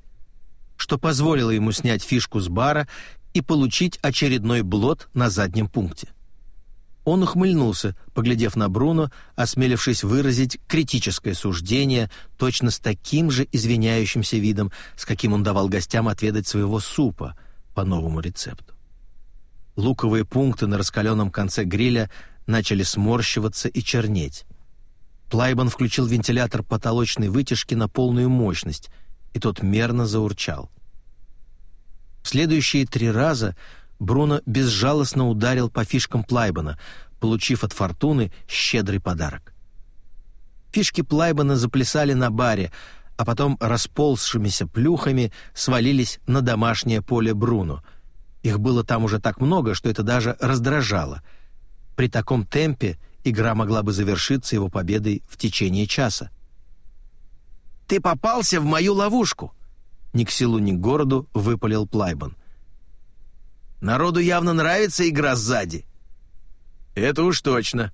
что позволило ему снять фишку с бара и получить очередной блот на заднем пункте. Он ухмыльнулся, поглядев на Бруно, осмелившись выразить критическое суждение точно с таким же извиняющимся видом, с каким он давал гостям отведать своего супа по новому рецепту. Луковые пункты на раскаленном конце гриля начали сморщиваться и чернеть. Плайбан включил вентилятор потолочной вытяжки на полную мощность, и тот мерно заурчал. В следующие три раза Бруно безжалостно ударил по фишкам Плайбана, получив от Фортуны щедрый подарок. Фишки Плайбана заплясали на баре, а потом расползшимися плюхами свалились на домашнее поле Бруно. Их было там уже так много, что это даже раздражало. При таком темпе игра могла бы завершиться его победой в течение часа. «Ты попался в мою ловушку!» Ни к селу, ни к городу выпалил Плайбан. «Народу явно нравится игра сзади». «Это уж точно»,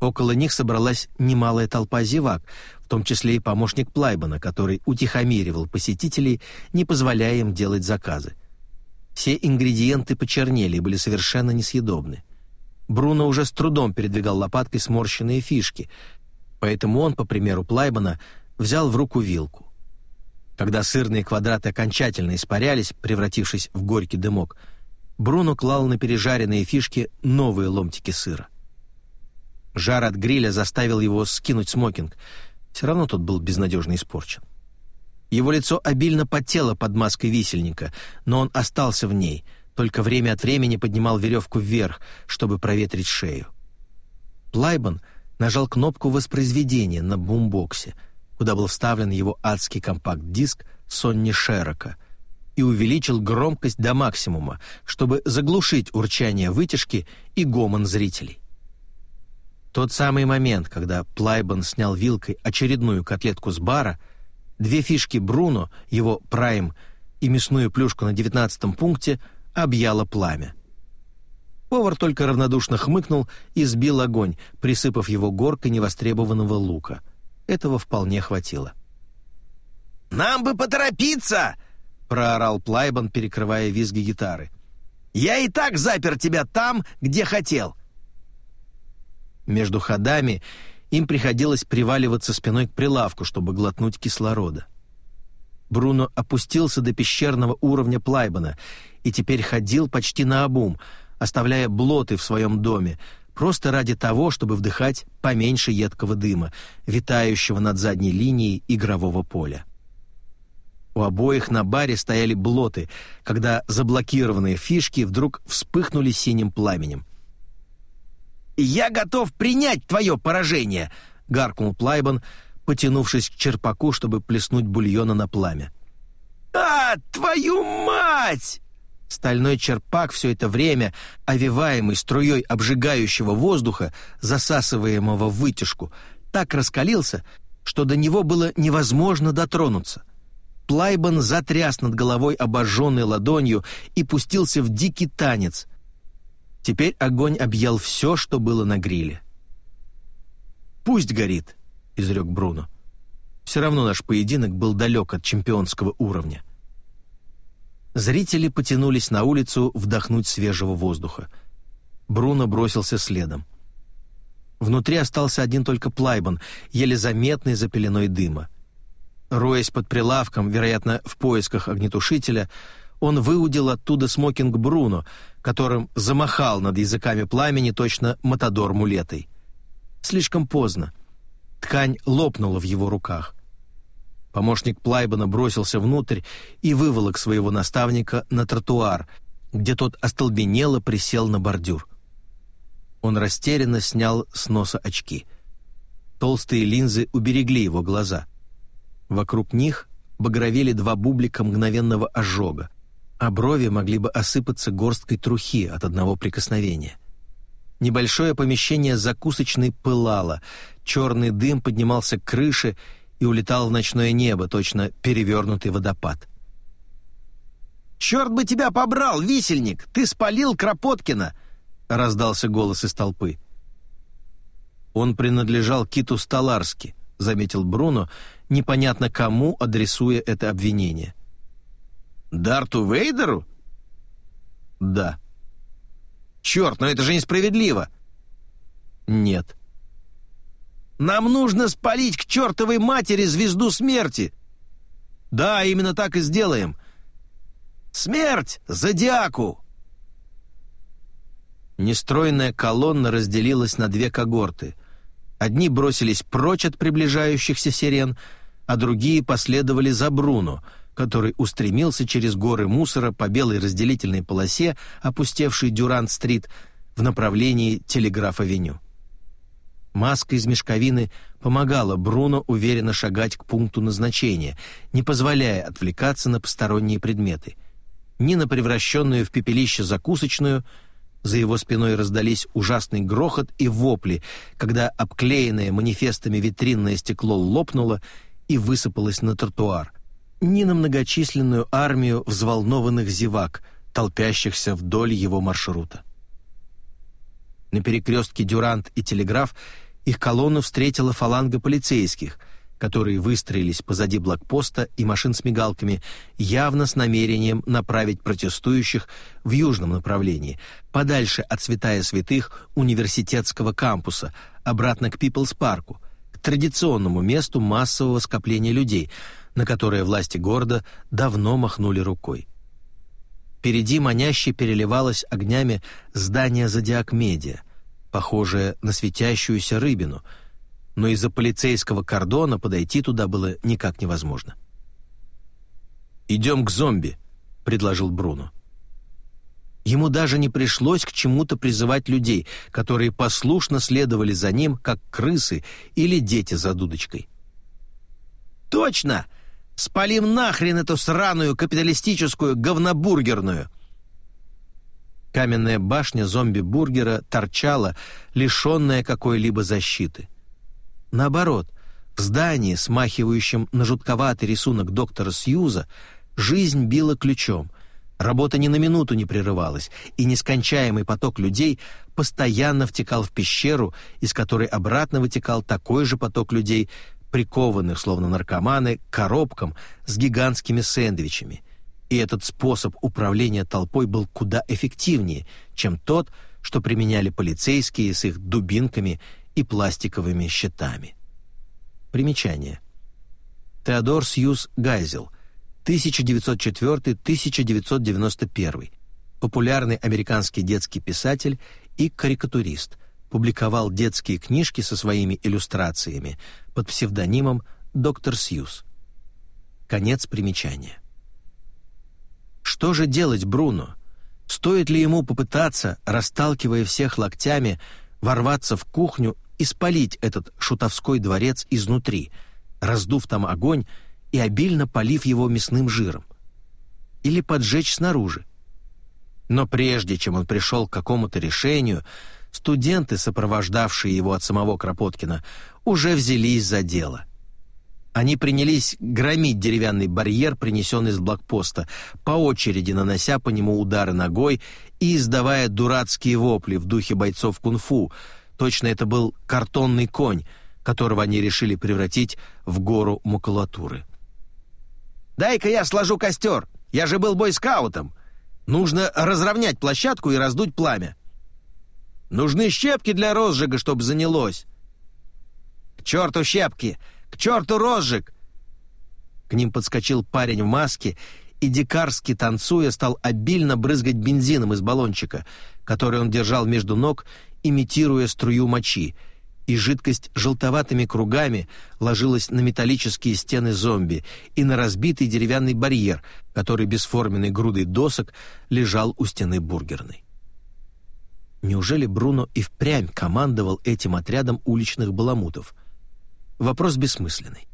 Около них собралась немалая толпа зевак, в том числе и помощник Плайбана, который утихомиривал посетителей, не позволяя им делать заказы. Все ингредиенты почернели и были совершенно несъедобны. Бруно уже с трудом передвигал лопаткой сморщенные фишки, поэтому он, по примеру Плайбана, взял в руку вилку. Когда сырные квадраты окончательно испарялись, превратившись в горький дымок, Бруно клал на пережаренные фишки новые ломтики сыра. Жар от гриля заставил его скинуть смокинг. Все равно тот был безнадежно испорчен. Его лицо обильно потело под маской висельника, но он остался в ней, только время от времени поднимал веревку вверх, чтобы проветрить шею. Плайбан нажал кнопку воспроизведения на бумбоксе, куда был вставлен его адский компакт-диск Сонни Шерока, и увеличил громкость до максимума, чтобы заглушить урчание вытяжки и гомон зрителей. Тот самый момент, когда Плайбан снял вилкой очередную котлетку с бара, две фишки Бруно, его прайм и мясную плюшку на девятнадцатом пункте объяло пламя. Повар только равнодушно хмыкнул и сбил огонь, присыпав его горкой невостребованного лука. Этого вполне хватило. «Нам бы поторопиться!» — проорал Плайбан, перекрывая визги гитары. «Я и так запер тебя там, где хотел. Между ходами им приходилось приваливаться спиной к прилавку, чтобы глотнуть кислорода. Бруно опустился до пещерного уровня Плайбана и теперь ходил почти наобум, оставляя блоты в своем доме, просто ради того, чтобы вдыхать поменьше едкого дыма, витающего над задней линией игрового поля. У обоих на баре стояли блоты, когда заблокированные фишки вдруг вспыхнули синим пламенем. «Я готов принять твое поражение!» — гаркнул Плайбан, потянувшись к черпаку, чтобы плеснуть бульона на пламя. «А, твою мать!» Стальной черпак все это время, овиваемый струей обжигающего воздуха, засасываемого в вытяжку, так раскалился, что до него было невозможно дотронуться. Плайбан затряс над головой обожженной ладонью и пустился в дикий танец — Теперь огонь объял все, что было на гриле. «Пусть горит», — изрек Бруно. «Все равно наш поединок был далек от чемпионского уровня». Зрители потянулись на улицу вдохнуть свежего воздуха. Бруно бросился следом. Внутри остался один только Плайбан, еле заметный за пеленой дыма. Роясь под прилавком, вероятно, в поисках огнетушителя, он выудил оттуда смокинг Бруно, которым замахал над языками пламени точно матадор мулетой. Слишком поздно. Ткань лопнула в его руках. Помощник Плайбана бросился внутрь и выволок своего наставника на тротуар, где тот остолбенело присел на бордюр. Он растерянно снял с носа очки. Толстые линзы уберегли его глаза. Вокруг них багровели два бублика мгновенного ожога а брови могли бы осыпаться горсткой трухи от одного прикосновения. Небольшое помещение закусочной пылало, черный дым поднимался к крыше и улетал в ночное небо, точно перевернутый водопад. «Черт бы тебя побрал, висельник! Ты спалил Кропоткина!» — раздался голос из толпы. «Он принадлежал Киту Столарски», — заметил Бруно, непонятно кому адресуя это обвинение. — Дарту Вейдеру? Да. Черт, но это же несправедливо. Нет. Нам нужно спалить к чертовой матери звезду смерти. Да, именно так и сделаем. Смерть зодиаку. Нестройная колонна разделилась на две когорты. Одни бросились прочь от приближающихся сирен, а другие последовали за Бруно — который устремился через горы мусора по белой разделительной полосе, опустевшей Дюрант-стрит, в направлении Телеграф-авеню. Маска из мешковины помогала Бруно уверенно шагать к пункту назначения, не позволяя отвлекаться на посторонние предметы. Ни на превращенную в пепелище закусочную, за его спиной раздались ужасный грохот и вопли, когда обклеенное манифестами витринное стекло лопнуло и высыпалось на тротуар. Ни на многочисленную армию взволнованных зевак, толпящихся вдоль его маршрута. На перекрестке Дюрант и Телеграф их колонну встретила фаланга полицейских, которые выстроились позади блокпоста и машин с мигалками, явно с намерением направить протестующих в южном направлении, подальше от святая святых университетского кампуса, обратно к Пиплс-парку, к традиционному месту массового скопления людей, на которое власти города давно махнули рукой. Впереди маняще переливалось огнями здание «Зодиак Медиа», похожее на светящуюся рыбину, но из-за полицейского кордона подойти туда было никак невозможно. «Идем к зомби», — предложил Бруно. Ему даже не пришлось к чему-то призывать людей, которые послушно следовали за ним, как крысы или дети за дудочкой. «Точно! Спалим нахрен эту сраную капиталистическую говнобургерную!» Каменная башня зомби-бургера торчала, лишенная какой-либо защиты. Наоборот, в здании, смахивающем на жутковатый рисунок доктора Сьюза, жизнь била ключом. Работа ни на минуту не прерывалась, и нескончаемый поток людей постоянно втекал в пещеру, из которой обратно вытекал такой же поток людей, прикованных, словно наркоманы, к коробкам с гигантскими сэндвичами — и этот способ управления толпой был куда эффективнее, чем тот, что применяли полицейские с их дубинками и пластиковыми щитами. Примечание. Теодор Сьюз Гайзел, 1904-1991, популярный американский детский писатель и карикатурист, публиковал детские книжки со своими иллюстрациями под псевдонимом «Доктор Сьюз». Конец примечания. Что же делать Бруно? Стоит ли ему попытаться, расталкивая всех локтями, ворваться в кухню и спалить этот шутовской дворец изнутри, раздув там огонь и обильно полив его мясным жиром? Или поджечь снаружи? Но прежде чем он пришел к какому-то решению, студенты, сопровождавшие его от самого Кропоткина, уже взялись за дело — они принялись громить деревянный барьер, принесенный с блокпоста, по очереди нанося по нему удары ногой и издавая дурацкие вопли в духе бойцов кунг-фу. Точно это был картонный конь, которого они решили превратить в гору макулатуры. «Дай-ка я сложу костер! Я же был бойскаутом! Нужно разровнять площадку и раздуть пламя!» «Нужны щепки для розжига, чтобы занялось!» «К черту щепки! К черту розжиг!» К ним подскочил парень в маске и, дикарски танцуя, стал обильно брызгать бензином из баллончика, который он держал между ног, имитируя струю мочи, и жидкость желтоватыми кругами ложилась на металлические стены зомби и на разбитый деревянный барьер, который бесформенной грудой досок лежал у стены бургерной. Неужели Бруно и впрямь командовал этим отрядом уличных баламутов? Вопрос бессмысленный.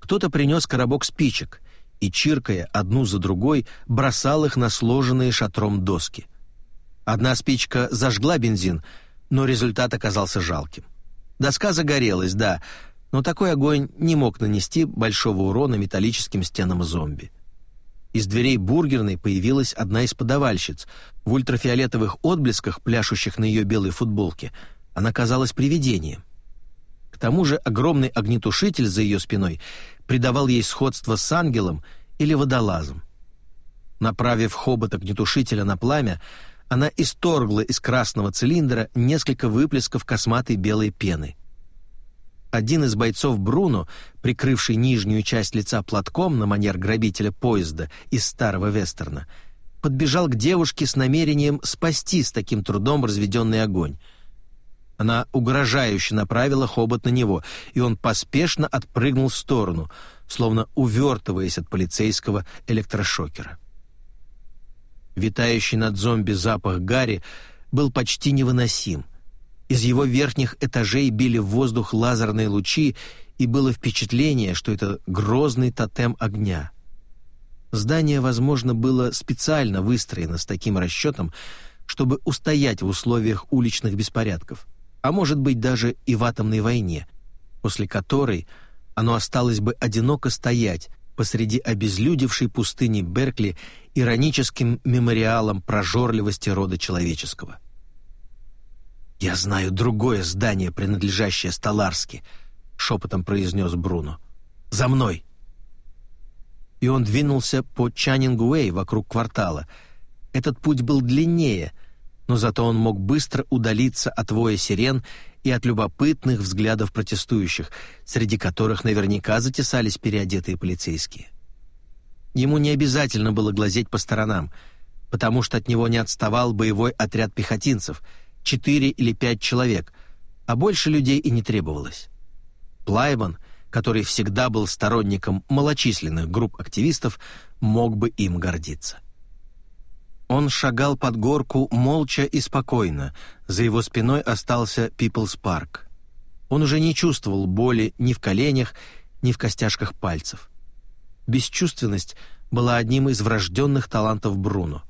Кто-то принес коробок спичек и, чиркая одну за другой, бросал их на сложенные шатром доски. Одна спичка зажгла бензин, но результат оказался жалким. Доска загорелась, да, но такой огонь не мог нанести большого урона металлическим стенам зомби. Из дверей бургерной появилась одна из подавальщиц. В ультрафиолетовых отблесках, пляшущих на ее белой футболке, она казалась привидением. Тому же огромный огнетушитель за ее спиной придавал ей сходство с ангелом или водолазом. Направив хобот огнетушителя на пламя, она исторгла из красного цилиндра несколько выплесков косматой белой пены. Один из бойцов Бруно, прикрывший нижнюю часть лица платком на манер грабителя поезда из старого вестерна, подбежал к девушке с намерением спасти с таким трудом разведенный огонь — она угрожающе направила хобот на него, и он поспешно отпрыгнул в сторону, словно увертываясь от полицейского электрошокера. Витающий над зомби запах гари был почти невыносим, Из его верхних этажей били в воздух лазерные лучи, и было впечатление, что это грозный тотем огня. Здание, возможно, было специально выстроено с таким расчетом, чтобы устоять в условиях уличных беспорядков, а может быть даже и в атомной войне, после которой оно осталось бы одиноко стоять посреди обезлюдевшей пустыни Беркли ироническим мемориалом прожорливости рода человеческого. «Я знаю другое здание, принадлежащее Столарски», — шепотом произнес Бруно. «За мной!» И он двинулся по Чаннингуэй вокруг квартала. Этот путь был длиннее, но зато он мог быстро удалиться от воя сирен и от любопытных взглядов протестующих, среди которых наверняка затесались переодетые полицейские. Ему не обязательно было глазеть по сторонам, потому что от него не отставал боевой отряд пехотинцев, четыре или пять человек, а больше людей и не требовалось. Плайбан, который всегда был сторонником малочисленных групп активистов, мог бы им гордиться. Он шагал под горку молча и спокойно, за его спиной остался Пиплс Парк. Он уже не чувствовал боли ни в коленях, ни в костяшках пальцев. Бесчувственность была одним из врожденных талантов Бруно.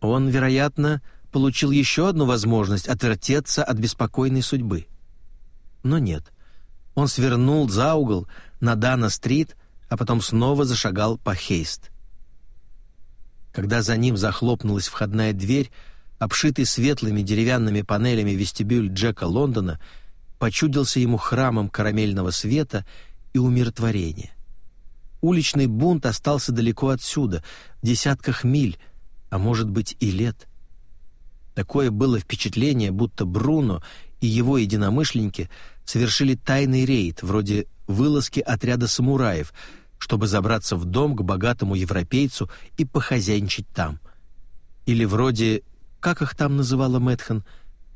Он, вероятно, получил еще одну возможность отвертеться от беспокойной судьбы. Но нет. Он свернул за угол на Дана-стрит, а потом снова зашагал по Хейст. Когда за ним захлопнулась входная дверь, обшитый светлыми деревянными панелями вестибюль Джека Лондона почудился ему храмом карамельного света и умиротворения. Уличный бунт остался далеко отсюда, в десятках миль, а может быть и лет. Такое было впечатление, будто Бруно и его единомышленники совершили тайный рейд, вроде вылазки отряда самураев — чтобы забраться в дом к богатому европейцу и похозяйничать там. Или вроде, как их там называла Мэтхан,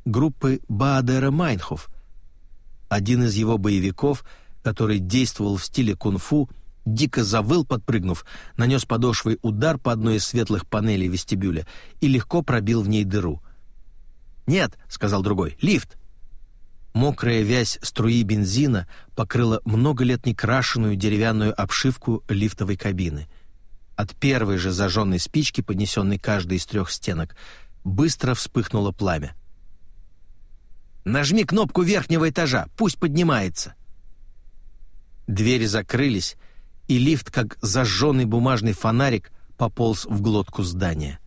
группы Баадера Майнхоф. Один из его боевиков, который действовал в стиле кунг-фу, дико завыл, подпрыгнув, нанес подошвой удар по одной из светлых панелей вестибюля и легко пробил в ней дыру. «Нет», — сказал другой, — «лифт». Мокрая вязь струи бензина покрыла много лет некрашенную деревянную обшивку лифтовой кабины. От первой же зажженной спички, поднесенной каждой из трех стенок, быстро вспыхнуло пламя. «Нажми кнопку верхнего этажа, пусть поднимается!» Двери закрылись, и лифт, как зажженный бумажный фонарик, пополз в глотку здания.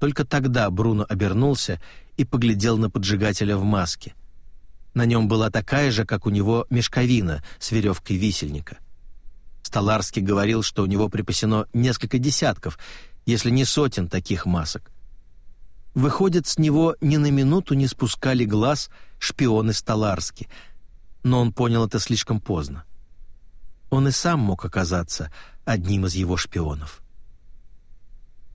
Только тогда Бруно обернулся и поглядел на поджигателя в маске. На нем была такая же, как у него, мешковина с веревкой висельника. Столарский говорил, что у него припасено несколько десятков, если не сотен таких масок. Выходит, с него ни на минуту не спускали глаз шпионы Столарски, но он понял это слишком поздно. Он и сам мог оказаться одним из его шпионов.